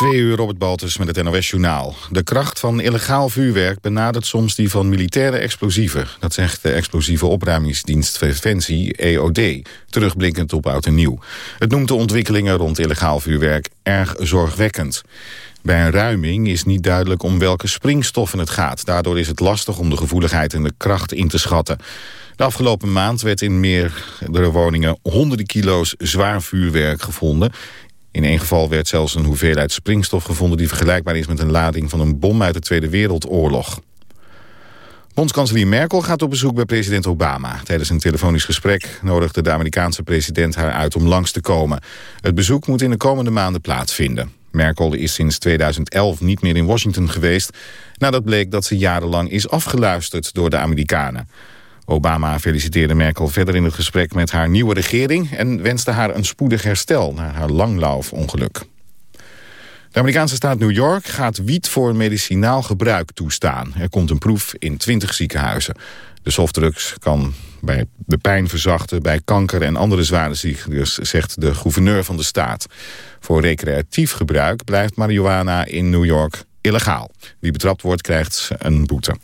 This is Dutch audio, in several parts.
Twee uur Robert Baltus met het NOS-journaal. De kracht van illegaal vuurwerk benadert soms die van militaire explosieven. Dat zegt de explosieve opruimingsdienst Defensie, EOD, terugblikkend op oud en nieuw. Het noemt de ontwikkelingen rond illegaal vuurwerk erg zorgwekkend. Bij een ruiming is niet duidelijk om welke springstoffen het gaat. Daardoor is het lastig om de gevoeligheid en de kracht in te schatten. De afgelopen maand werd in meerdere woningen honderden kilo's zwaar vuurwerk gevonden. In één geval werd zelfs een hoeveelheid springstof gevonden... die vergelijkbaar is met een lading van een bom uit de Tweede Wereldoorlog. Bondskanselier Merkel gaat op bezoek bij president Obama. Tijdens een telefonisch gesprek nodigde de Amerikaanse president haar uit om langs te komen. Het bezoek moet in de komende maanden plaatsvinden. Merkel is sinds 2011 niet meer in Washington geweest... nadat bleek dat ze jarenlang is afgeluisterd door de Amerikanen. Obama feliciteerde Merkel verder in het gesprek met haar nieuwe regering... en wenste haar een spoedig herstel na haar langlaufongeluk. De Amerikaanse staat New York gaat wiet voor medicinaal gebruik toestaan. Er komt een proef in 20 ziekenhuizen. De softdrugs kan bij de pijn verzachten, bij kanker en andere zware ziektes, zegt de gouverneur van de staat. Voor recreatief gebruik blijft marihuana in New York illegaal. Wie betrapt wordt, krijgt een boete.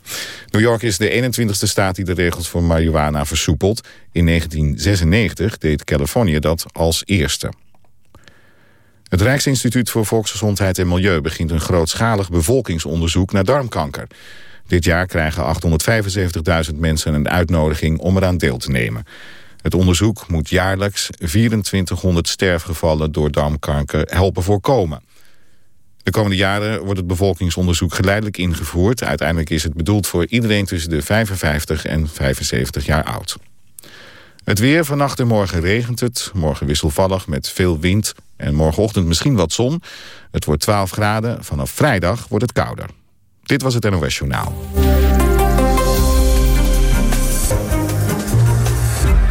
New York is de 21ste staat die de regels voor marihuana versoepelt. In 1996 deed Californië dat als eerste. Het Rijksinstituut voor Volksgezondheid en Milieu begint een grootschalig bevolkingsonderzoek naar darmkanker. Dit jaar krijgen 875.000 mensen een uitnodiging om eraan deel te nemen. Het onderzoek moet jaarlijks 2400 sterfgevallen door darmkanker helpen voorkomen. De komende jaren wordt het bevolkingsonderzoek geleidelijk ingevoerd. Uiteindelijk is het bedoeld voor iedereen tussen de 55 en 75 jaar oud. Het weer, vannacht en morgen regent het. Morgen wisselvallig met veel wind en morgenochtend misschien wat zon. Het wordt 12 graden. Vanaf vrijdag wordt het kouder. Dit was het NOS Journaal.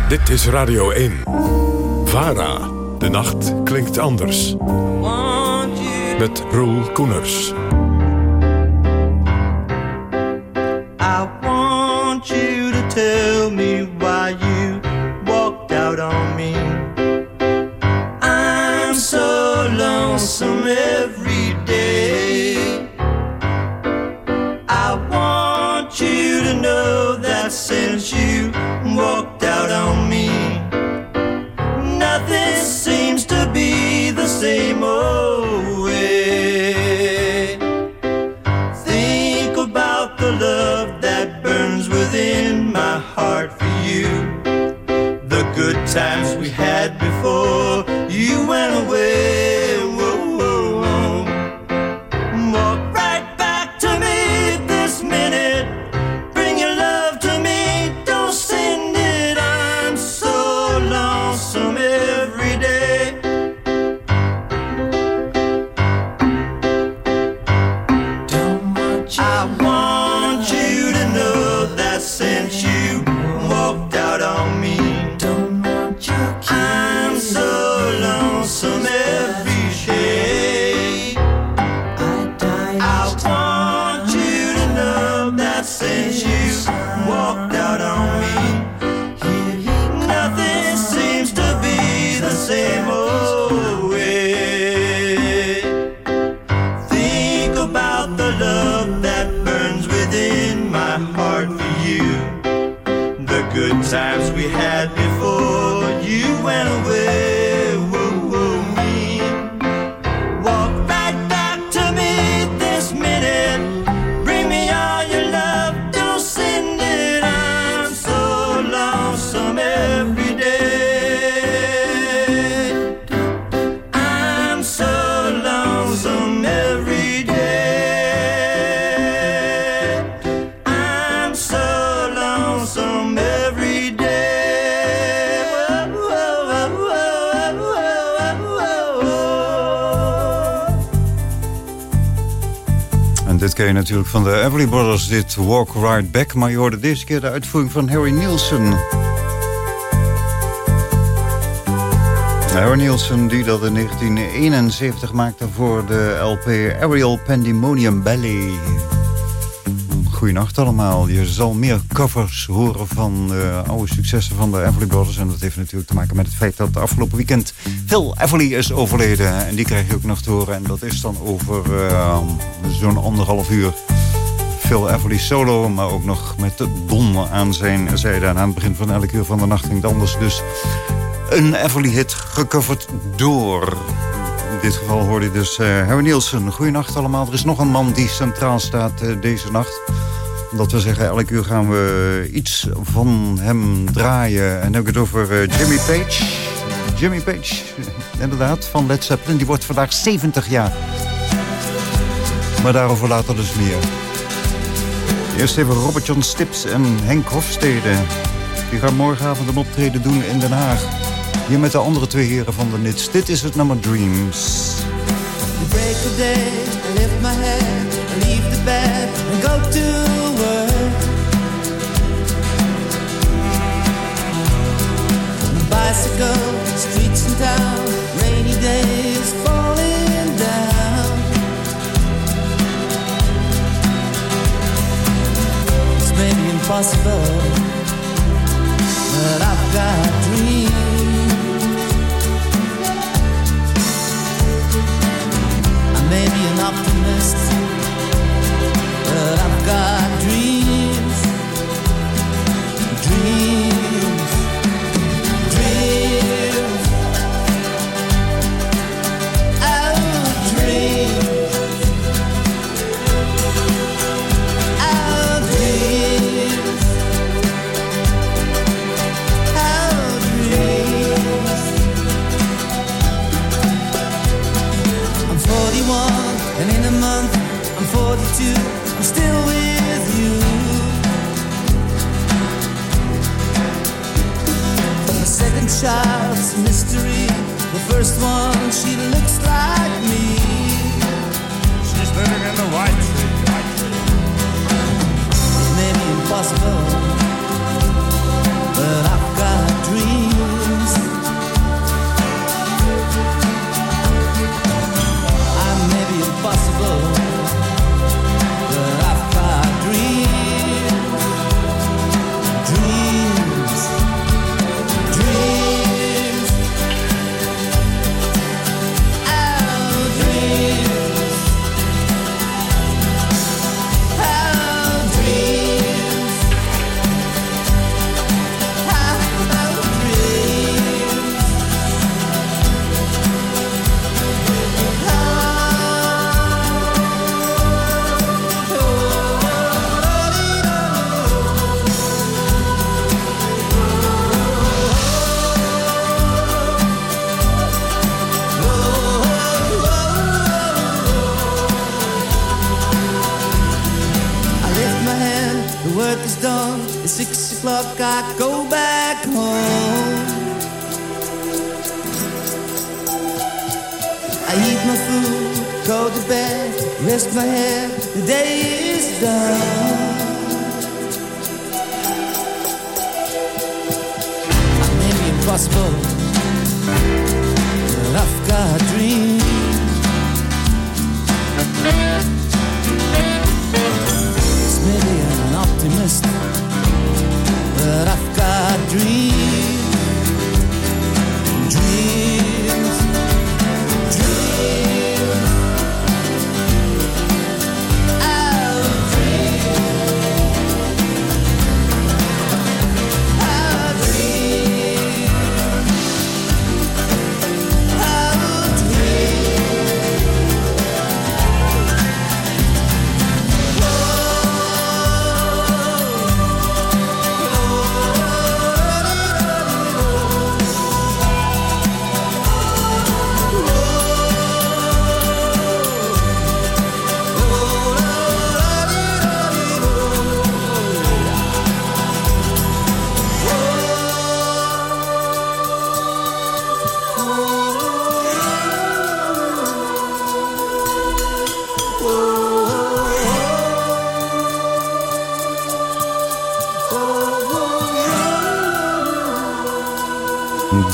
Dit is Radio 1. VARA. De nacht klinkt anders met Roel Koeners. I want you to tell me why you walked out on me. I'm so lonesome every day. I want you to know that since you walked out on me, nothing seems to be the same. Times we had before. You went natuurlijk van de Everly Brothers, dit Walk Right Back. Maar je hoorde deze keer de uitvoering van Harry Nielsen. Harry Nielsen die dat in 1971 maakte voor de LP Aerial Pandemonium Ballet goeienacht allemaal. Je zal meer covers horen van uh, oude successen van de Everly Brothers. En dat heeft natuurlijk te maken met het feit dat afgelopen weekend Phil Everly is overleden. En die krijg je ook nog te horen. En dat is dan over uh, zo'n anderhalf uur. Phil Everly solo, maar ook nog met de Don aan zijn zijde. En aan het begin van elke uur van de nacht ging het anders. Dus een Everly hit gecoverd door in dit geval hoorde je dus uh, Harry Nielsen. Goedenacht allemaal. Er is nog een man die centraal staat uh, deze nacht. Dat we zeggen, elk uur gaan we iets van hem draaien. En dan heb ik het over uh, Jimmy Page. Jimmy Page, inderdaad, van Led Zeppelin. Die wordt vandaag 70 jaar. Maar daarover later dus meer. Eerst even Robert John Stips en Henk Hofstede. Die gaan morgenavond een optreden doen in Den Haag. Hier met de andere twee heren van de Nits. Dit is het nummer Dreams. Lift my head, leave the bed and go to work. Optimist, but I've got dreams, first one she looks like me She's living in the white tree, white tree. It may be impossible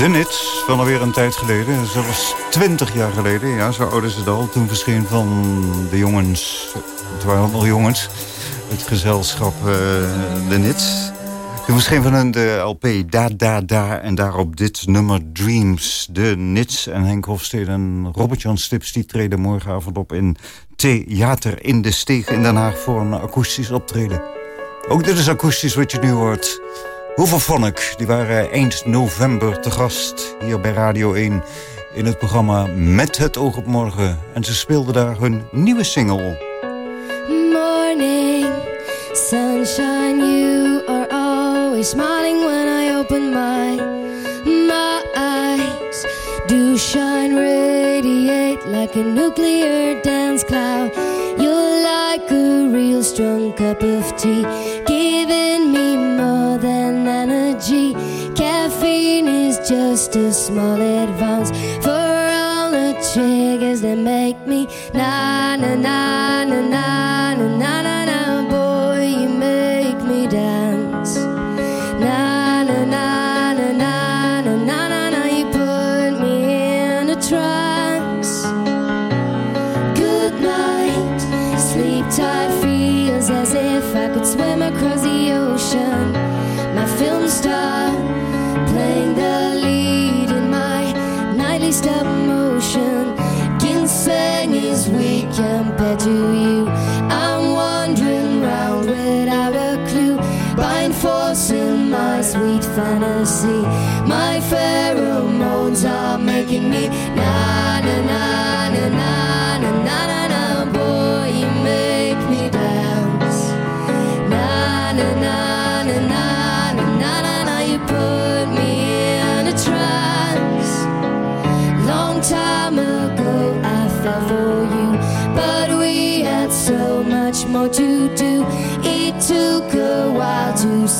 De Nits, van alweer een tijd geleden. Zelfs twintig jaar geleden. Ja, zo oud is het al. Toen verscheen van de jongens... Het waren allemaal jongens. Het gezelschap uh, De Nits. Toen verscheen van hun de LP Da Da Da en daarop dit nummer Dreams. De Nits en Henk Hofstede en Robert-Jan Stips... die treden morgenavond op in Theater in de Steeg in Den Haag... voor een akoestisch optreden. Ook dit is akoestisch wat je nu hoort. Hoeveel die waren eind november te gast hier bij Radio 1... in het programma Met het oog op morgen. En ze speelden daar hun nieuwe single. Morning, sunshine, you are always smiling when I open my, my eyes. Do shine, radiate like a nuclear dance cloud. You're like a real strong cup of tea, giving me more energy. Caffeine is just a small advance for all the triggers that make me na na na na na Ginseng is weak compared to you. I'm wandering round without a clue. In my sweet fantasy. My pheromones are making me na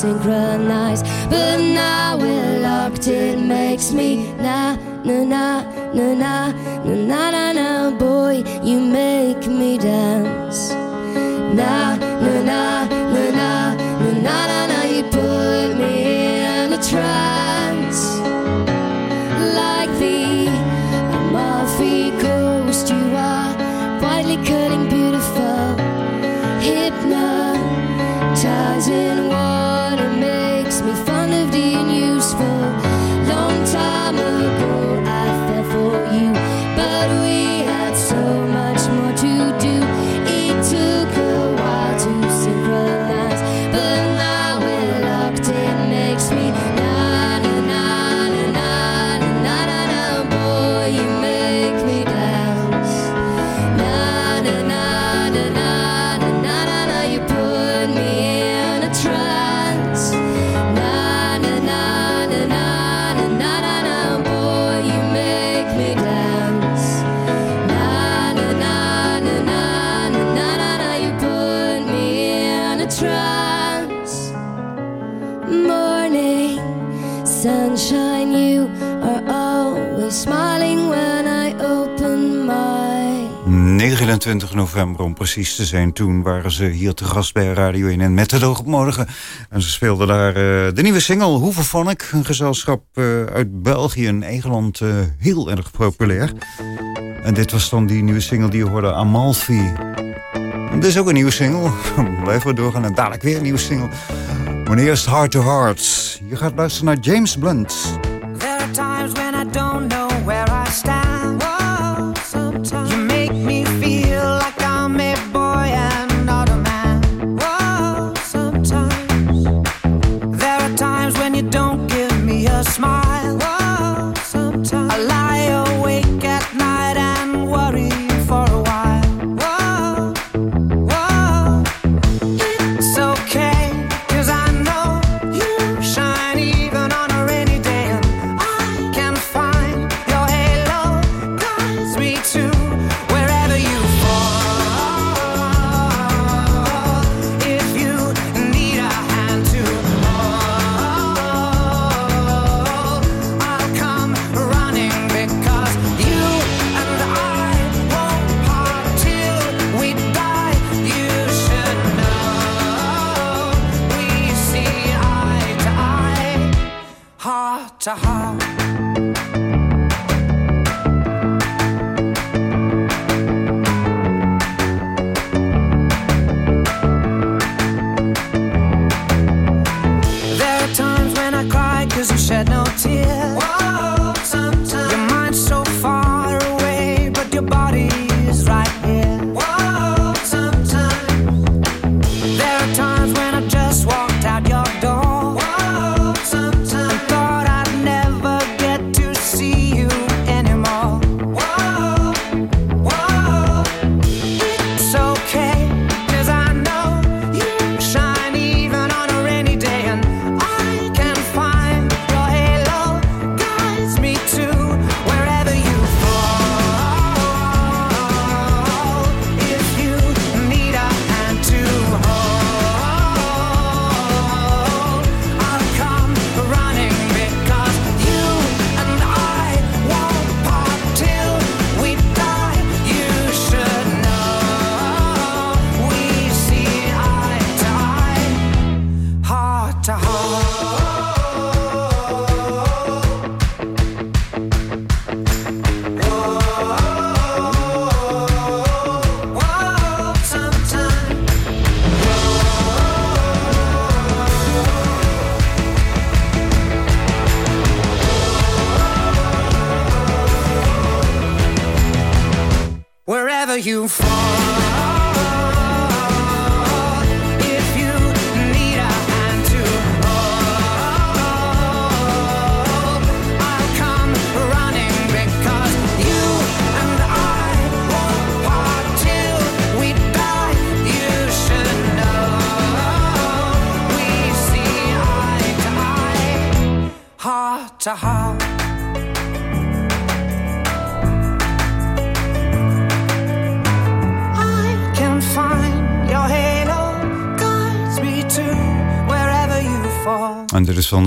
while to synchronize, but now we're locked. It makes me na na na na na na na na. Boy, you make me dance. Na sunshine, you are always smiling when I open my 29 november om precies te zijn. Toen waren ze hier te gast bij Radio 1 en met oog op morgen. En ze speelden daar eh, de nieuwe single Hoevevonk. Een gezelschap eh, uit België en Engeland uh, heel erg populair. En dit was dan die nieuwe single die je hoorde, Amalfi. Dit is ook een nieuwe single. Blijven we doorgaan en dadelijk weer een nieuwe single. Maar eerst Heart to Heart. Je gaat luisteren naar James Blunt.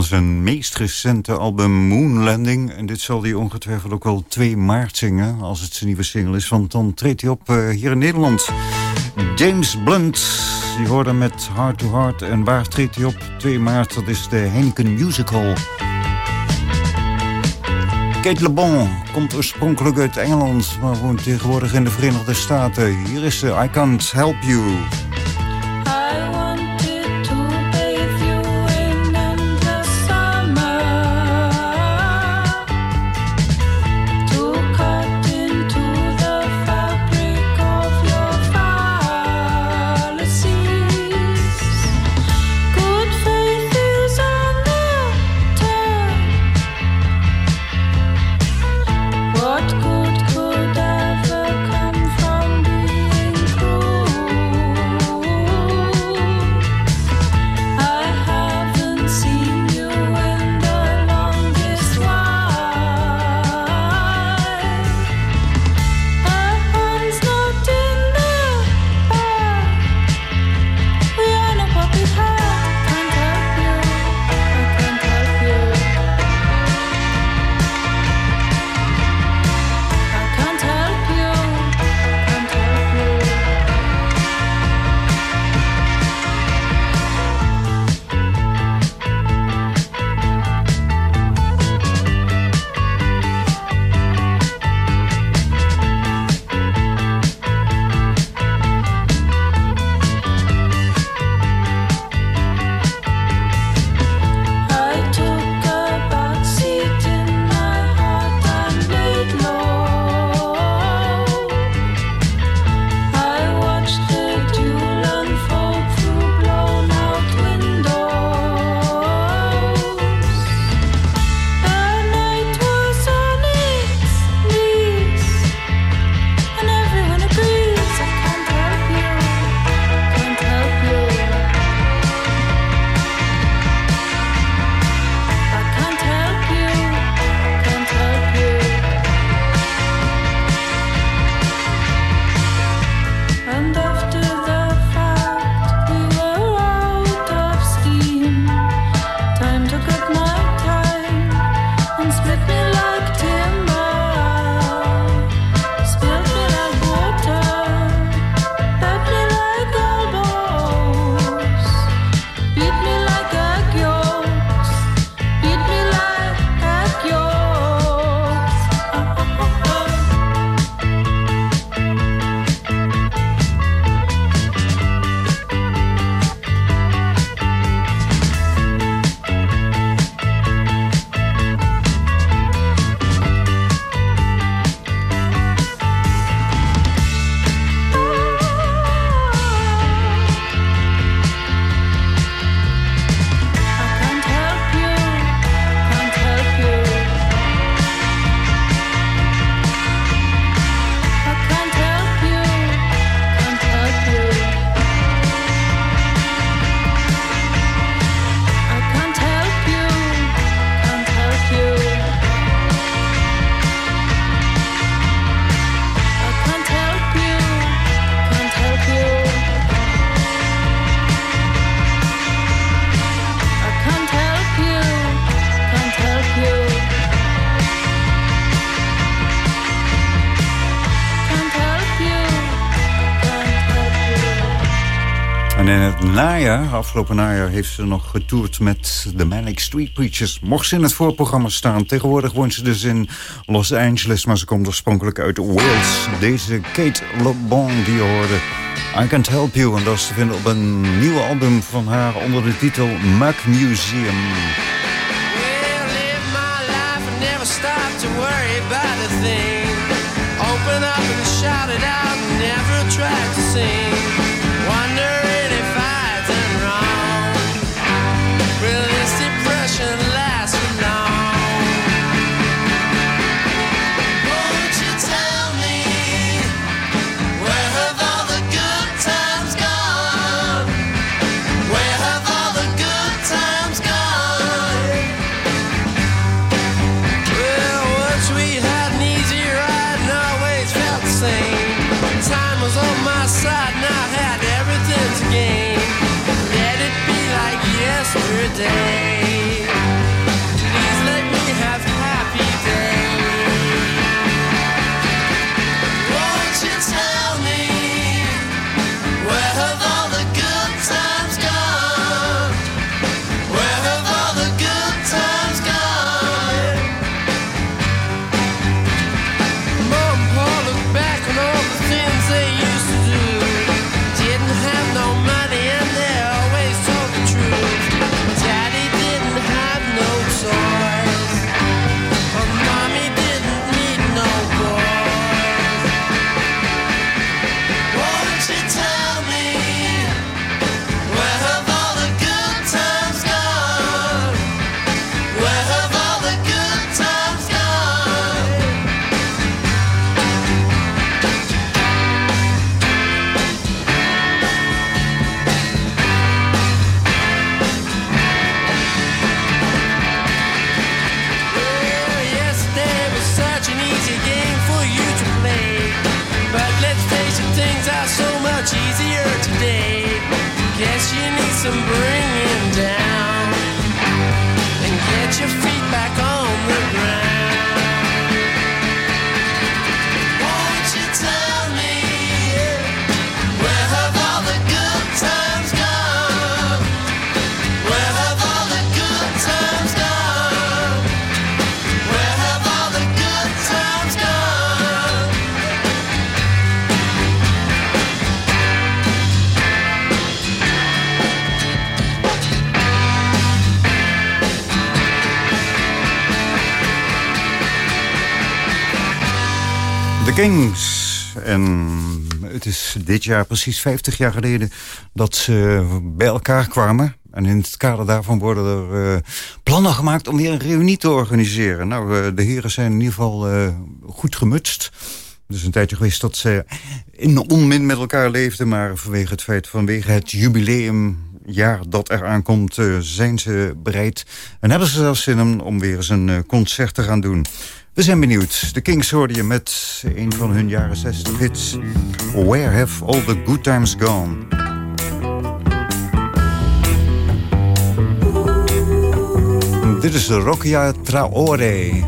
Zijn meest recente album Moon Landing. En dit zal hij ongetwijfeld ook wel 2 maart zingen... als het zijn nieuwe single is, want dan treedt hij op eh, hier in Nederland. James Blunt, die hoorde met Heart to Heart. En waar treedt hij op? 2 maart, dat is de Heineken Musical. Kate Le Bon komt oorspronkelijk uit Engeland... maar woont tegenwoordig in de Verenigde Staten. Hier is ze, I Can't Help You. In het najaar, afgelopen najaar, heeft ze nog getoerd met de Manic Street Preachers. Mocht ze in het voorprogramma staan. Tegenwoordig woont ze dus in Los Angeles, maar ze komt oorspronkelijk uit Wales. Deze Kate Le Bon die je hoorde, I Can't Help You. En dat is te vinden op een nieuwe album van haar onder de titel Mac Museum. Never to. Open up and shout it out karma's dit jaar precies 50 jaar geleden dat ze bij elkaar kwamen. En in het kader daarvan worden er eh, plannen gemaakt om weer een reunie te organiseren. Nou, eh, de heren zijn in ieder geval eh, goed gemutst. Het is een tijdje geweest dat ze in onmin met elkaar leefden. Maar vanwege het feit, vanwege het jubileumjaar dat eraan komt... zijn ze bereid en hebben ze zelfs zin om, weer eens een concert te gaan doen. We zijn benieuwd. De Kings hoorde je met een van hun jaren 60 hits. Where have all the good times gone? Dit is Rokia Traore.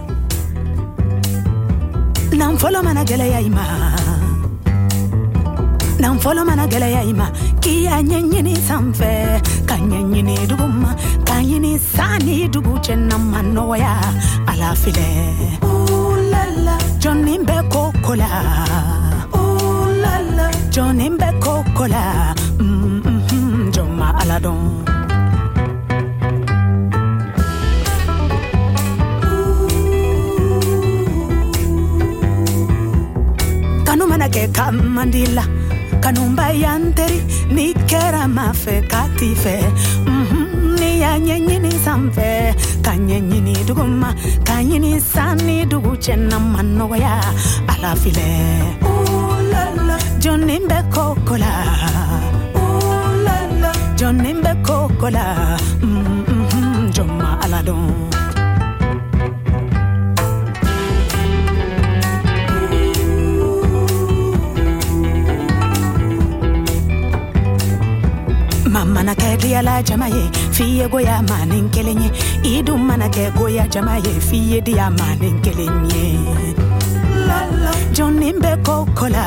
nan fɔlɔ mana gwɛlɛya i ma nan fɔlɔ mana gwɛlɛya i ma k'i y'a ɲɛɲini sanfɛ ka ɲɛɲini dugu ma ka ɲini san ni dugu cɛ na ma nɔgɔya ala filɛ jɔnni bɛ ko ko la jɔnni bɛ ko ko la. Mm, mm, mm, jɔn ma ala dɔn kanu mana kɛ ka mandi la kanumba yanteri. Ni kɛra ma fɛ ka ti fɛ Ni y'a ɲɛɲini sanfɛ ka ɲɛɲini duguma ka ɲini san ni dugu cɛ na ma nɔgɔya ala filɛ jɔnni bɛ koko la jɔnni bɛ koko la jɔn ma ala dɔn mana kɛ diyala jama ye f'i ye goya manin kelen ye i dun mana kɛ goya jama ye f'i ye diya manin kelen ye jɔnni bɛ koko la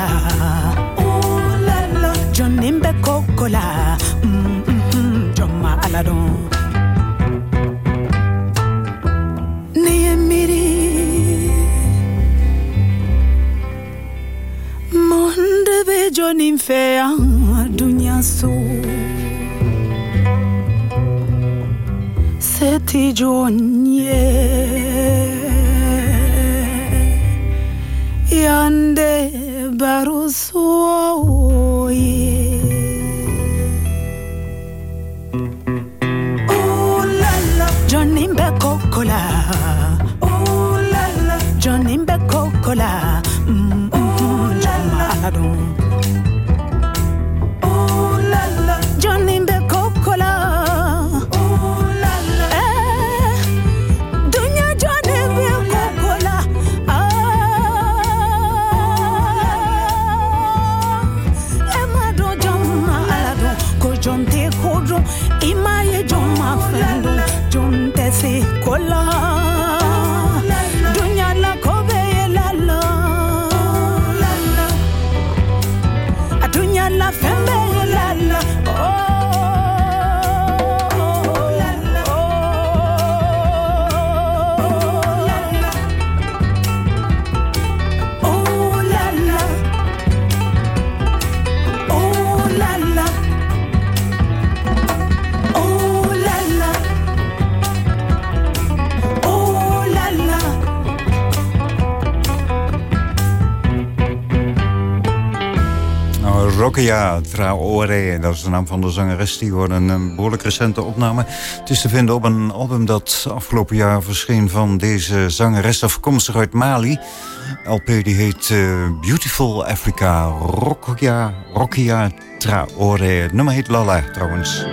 jɔnni bɛ koko la. Jɔn ma ala dɔn ni ye miiri monde bɛ jɔnni fɛ yan dunya so se ti giognie, yande barusuo. Traoré, dat is de naam van de zangeres. Die hoorde een, behoorlijk recente opname. Het is te vinden op een album dat afgelopen jaar verscheen... van deze zangeres afkomstig uit Mali. LP die heet eh, Beautiful Africa. Rokia, Rokia Traoré. Het nummer heet Lala trouwens.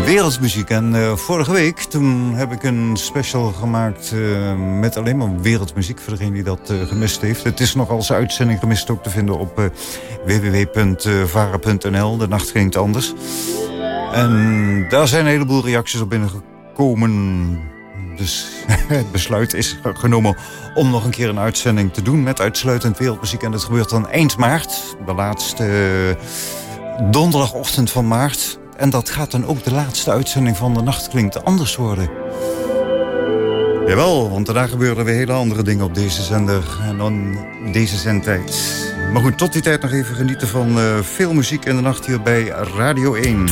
Wereldmuziek. En eh, vorige week toen heb ik een special gemaakt eh, met alleen maar wereldmuziek. Voor degene die dat eh, gemist heeft. Het is nog als uitzending gemist ook te vinden op www.vara.nl. De nacht ging het anders. En daar zijn een heleboel reacties op binnengekomen. Dus het besluit is genomen om nog een keer een uitzending te doen... met uitsluitend wereldmuziek. En dat gebeurt dan eind maart. De laatste donderdagochtend van maart. En dat gaat dan ook de laatste uitzending van De Nacht Klinkt Anders worden. Jawel, want daarna gebeuren weer hele andere dingen op deze zender. En dan deze zendtijd. Maar goed, tot die tijd nog even genieten van eh, veel muziek in de nacht hier bij Radio 1.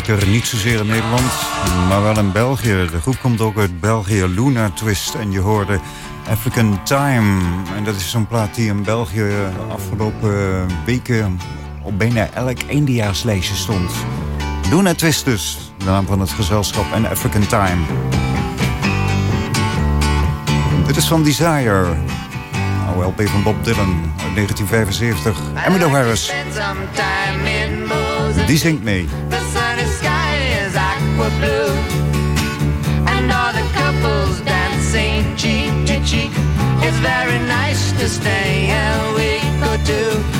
klassieker niet zozeer in Nederland, maar wel in België. De groep komt ook uit België, Luna Twist. En je hoorde African Time. En dat is zo'n plaat die in België de afgelopen weken op bijna elk eindejaarslijstje stond. Luna Twist dus, de naam van het gezelschap en African Time. Dit is van Desire. Oude LP van Bob Dylan uit 1975. Emily Harris. Die zingt mee. were blue. And all the couples dancing cheek to cheek. It's very nice to stay, a week or two.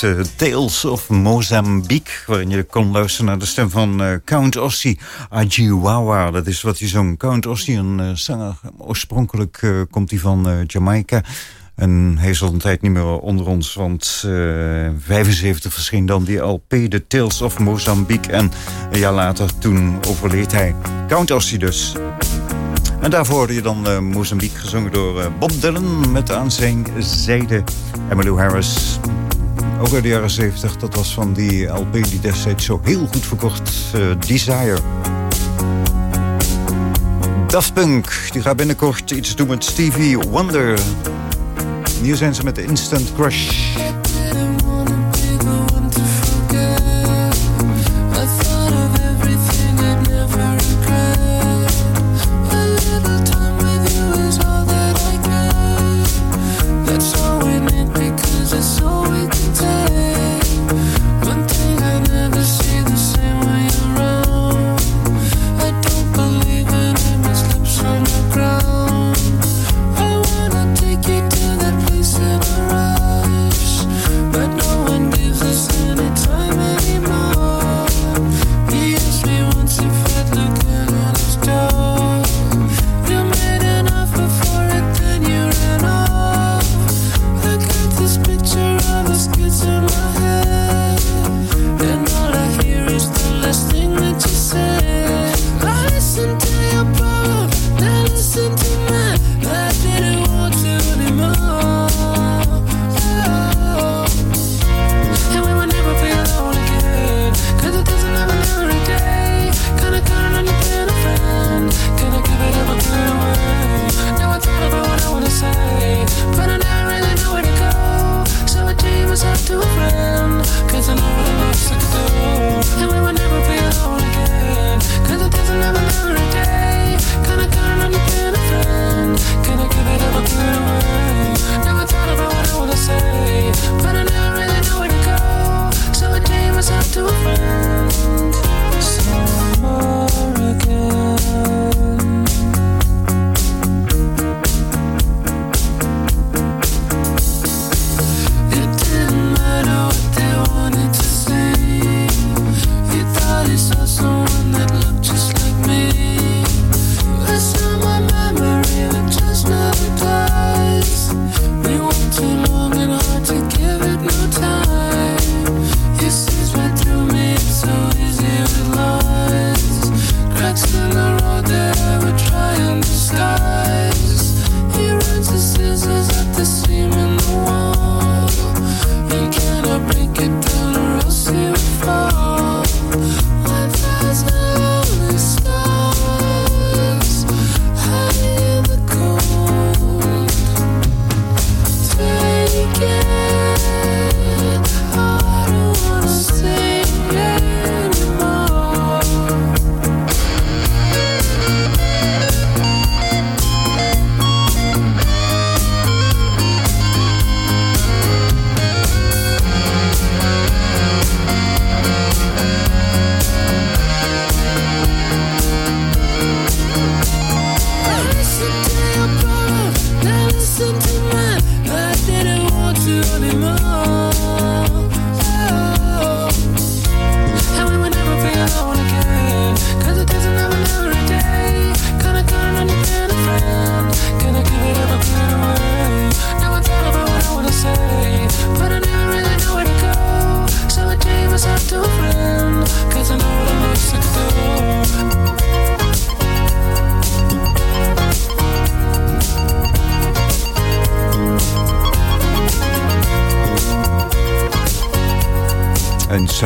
Heet eh, Tales of Mozambique... waarin je kon luisteren naar de stem van eh, Count Ossie Ajiwawa. Dat is wat hij zong. Count Ossie, een uh, zanger. Oorspronkelijk eh, komt hij van eh, Jamaica... En hij is al een tijd niet meer onder ons, want uh, 75 verscheen dan die LP, The Tales of Mozambique. En een jaar later, toen overleed hij. Count Ossie dus. En daarvoor hoorde je dan uh, Mozambique gezongen door uh, Bob Dylan met aan zijn zijde Emmylou Harris. Ook de jaren 70, dat was van die LP die destijds zo heel goed verkocht, uh, Desire. Daft Punk, die gaat binnenkort iets doen met Stevie Wonder. Hier zijn ze met Instant Crush.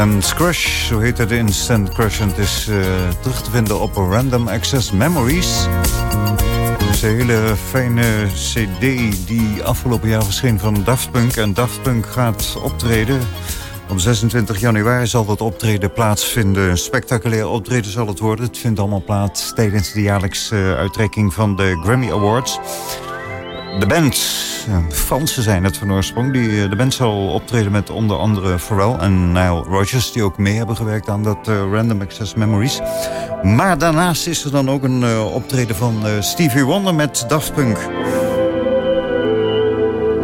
Instant Crush, zo heet het Instant Crush. En is uh, terug te vinden op Random Access Memories. Het is een hele fijne cd die afgelopen jaar verscheen van Daft Punk. En Daft Punk gaat optreden. Op 26 januari zal dat optreden plaatsvinden. Een spectaculair optreden zal het worden. Het vindt allemaal plaats tijdens de jaarlijkse uitreiking van de Grammy Awards. De band, Fransen zijn het van oorsprong. Die, de band zal optreden met onder andere Pharrell en Nile Rodgers... die ook mee hebben gewerkt aan dat uh, Random Access Memories. Maar daarnaast is er dan ook een uh, optreden van Stevie Wonder met Daft Punk.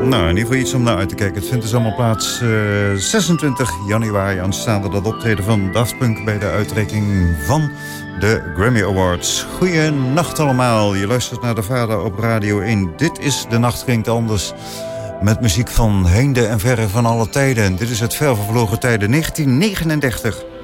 Nou, in ieder geval iets om naar uit te kijken. Het vindt dus allemaal plaats eh, 26 januari aanstaande dat optreden van Daft Punk bij de uitreiking van de Grammy Awards. Goeienacht allemaal. Je luistert naar de Vader op Radio 1. Dit is De Nacht Klinkt Anders. Met muziek van heinde en verre van alle tijden. Dit is het ver vervlogen tijden 1939.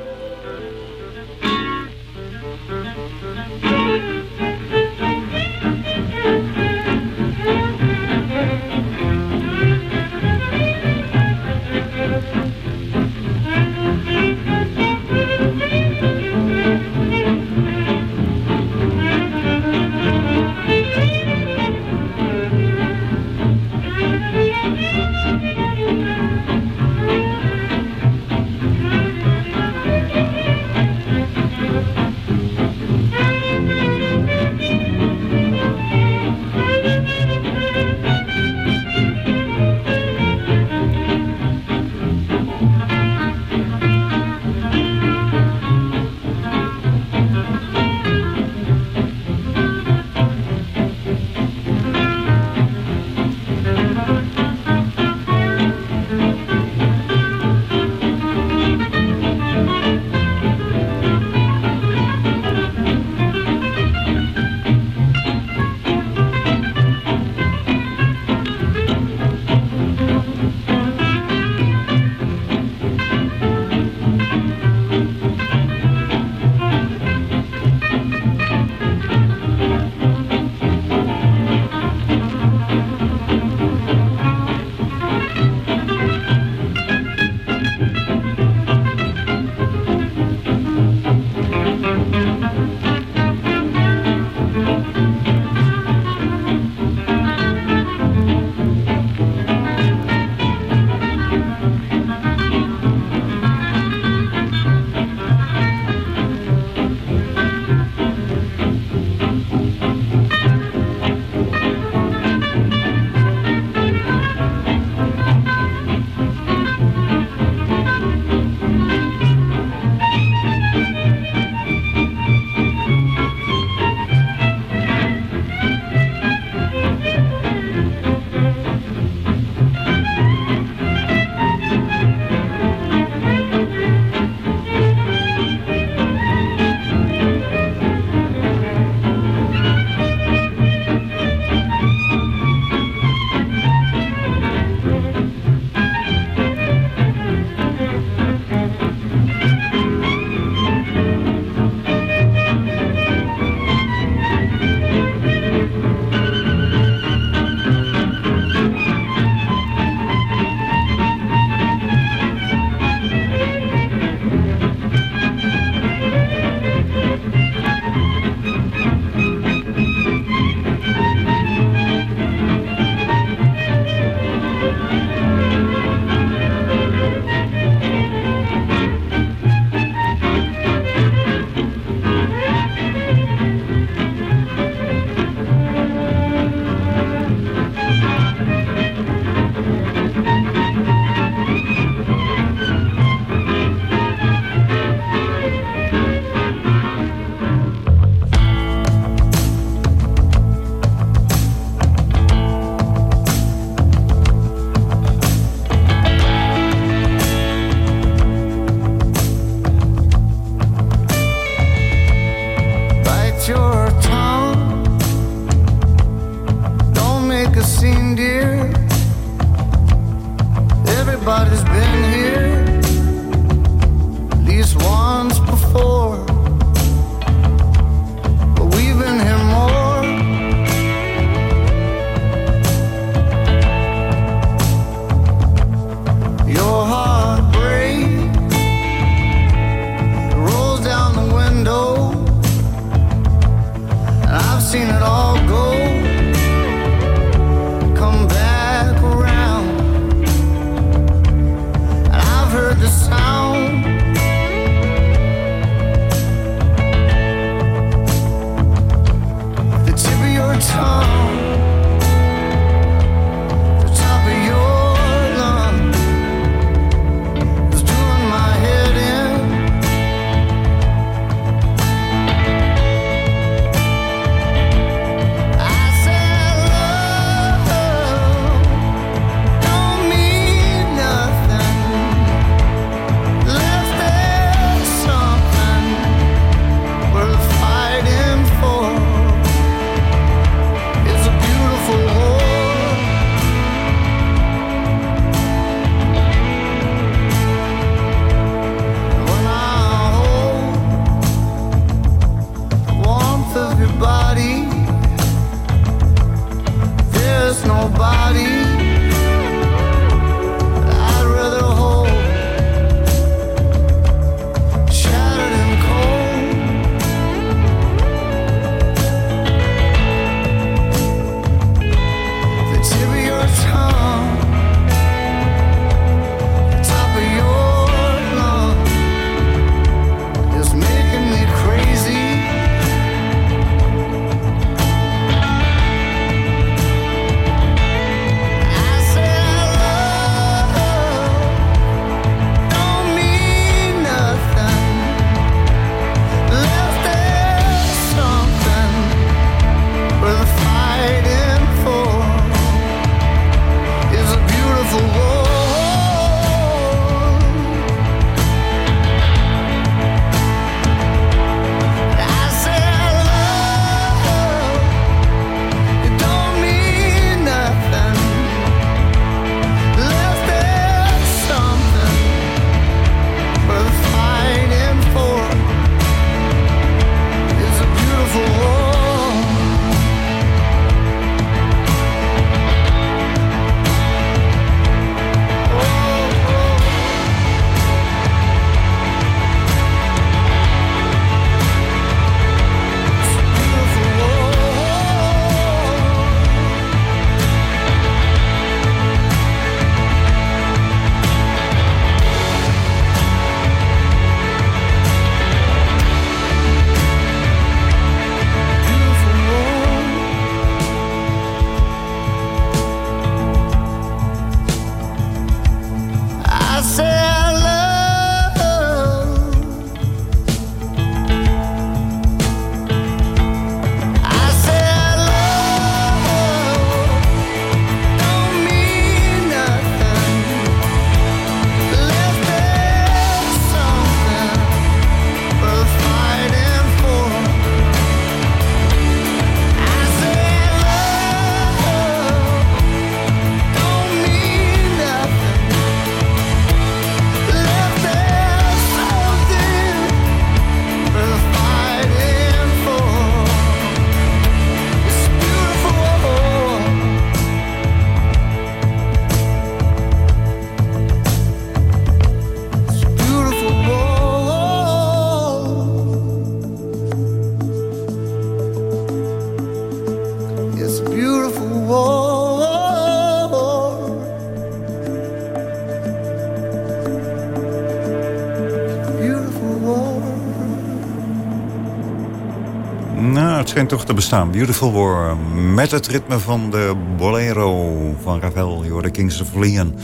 Toch te bestaan. Beautiful War. Met het ritme van de Bolero van Ravel. Je Kings of Leon.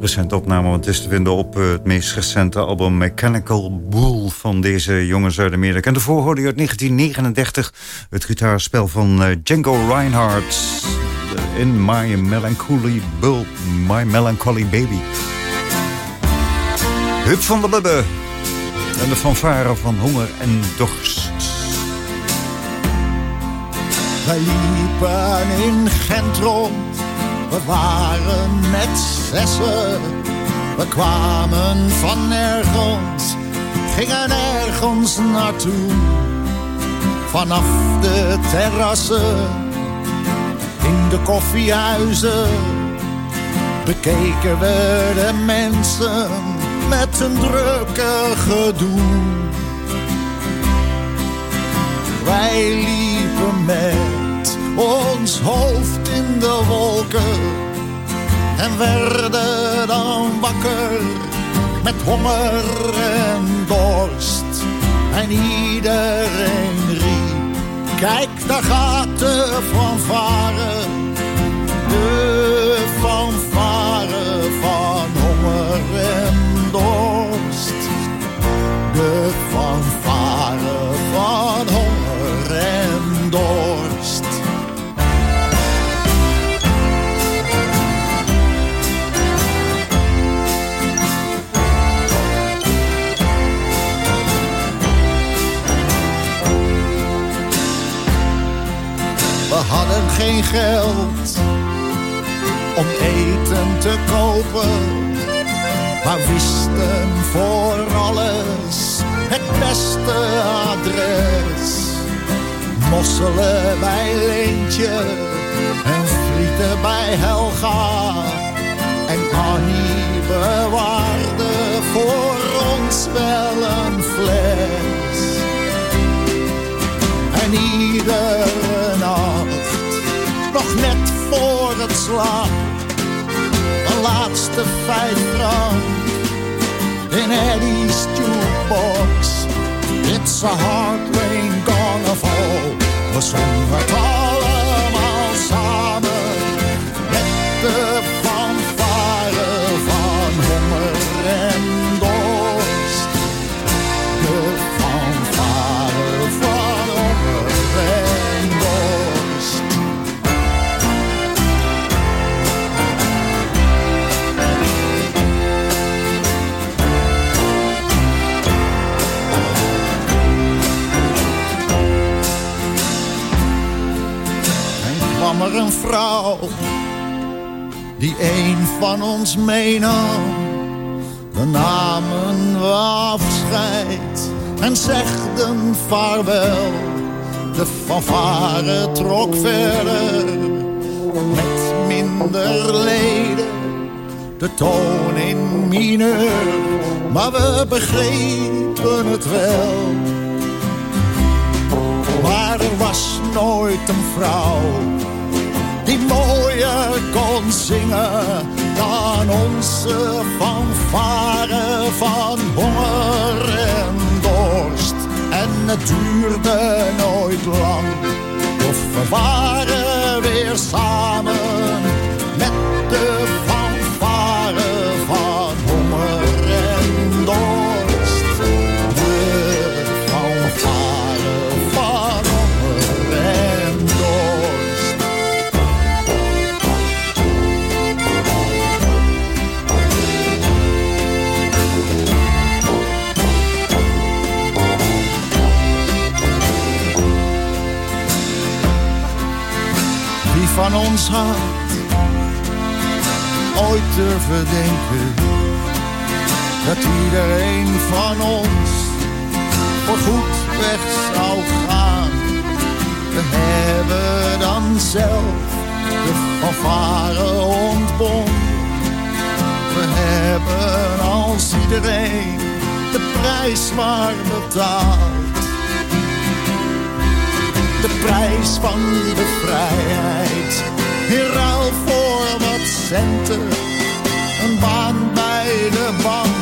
Recent opname, want het is te vinden op eh, het meest recente album Mechanical Bull van deze jongens uit Amerika. En daarvoor hoorde je uit 1939 het gitaarspel van eh, Django Reinhardt. In My Melancholy Bull, My Melancholy Baby. Hup van de Bubbe. En de fanfare van honger en dorst. Wij liepen in Gent rond, we waren met zessen. We kwamen van ergens, gingen ergens naartoe. Vanaf de terrassen, in de koffiehuizen, bekeken we de mensen met een drukke gedoe. Wij liepen met ons hoofd in de wolken en werden dan wakker met honger en dorst. En iedereen riep, kijk daar gaat de fanfare, de fanfare van honger en dorst. De fanfare van honger en dorst. Geen geld om eten te kopen, maar wisten voor alles het beste adres. Mosselen bij Leentje en friet dichter bij Helga. En Annie bewaarde voor ons wel een fles. En nog net voor het slaap, een laatste vijf in Eddie's jukebox. It's a hard rain gonna fall. We zongen het allemaal samen met de Een vrouw die een van ons meenam. We namen afscheid en zegden vaarwel. De fanfare trok verder met minder leden. De toon in mineur, maar we begrepen het wel. Maar er was nooit een vrouw die mooier kon zingen dan onze fanfare van honger en dorst. En het duurde nooit lang, of we waren weer samen ons had ooit durven denken dat iedereen van ons voorgoed weg zou gaan? We hebben dan zelf de fanfare ontbonden. We hebben als iedereen de prijs maar betaald. Prijs van de vrijheid. In ruil voor wat centen. Een baan bij de bank.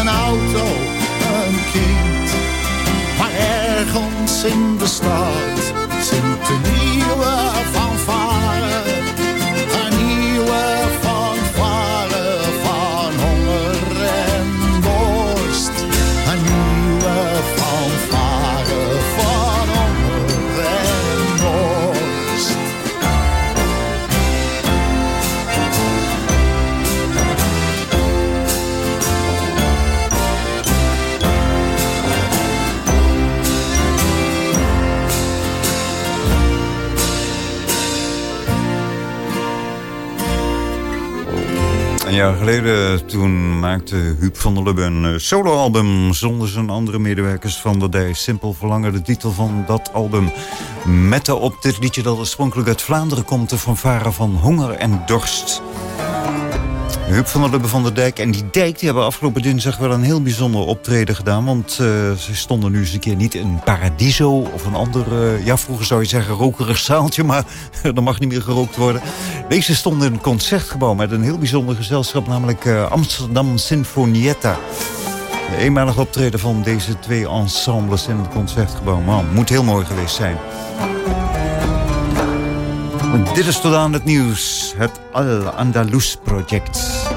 Een auto, een kind. Maar ergens in de stad zingt een nieuwe fanfare. Jaar geleden toen maakte Huub van der Lubbe een eh, soloalbum... zonder zijn andere medewerkers van de Dij. Simpel verlangen de titel van dat album. Met daarop dit liedje dat oorspronkelijk uit Vlaanderen komt... de fanfare van Honger en Dorst. Huub van der Lubbe van der Dijk. En die Dijk die hebben afgelopen dinsdag wel een heel bijzonder optreden gedaan. Want eh, ze stonden nu eens een keer niet in Paradiso of een ander... eh, ja, vroeger zou je zeggen rokerig zaaltje, maar er mag niet meer gerookt worden. Deze stonden in een concertgebouw met een heel bijzonder gezelschap... namelijk eh, Amsterdam Sinfonietta. De eenmalig optreden van deze twee ensembles in het concertgebouw. Man, moet heel mooi geweest zijn. Dit is tot aan het nieuws. Het Al-Andalus Project.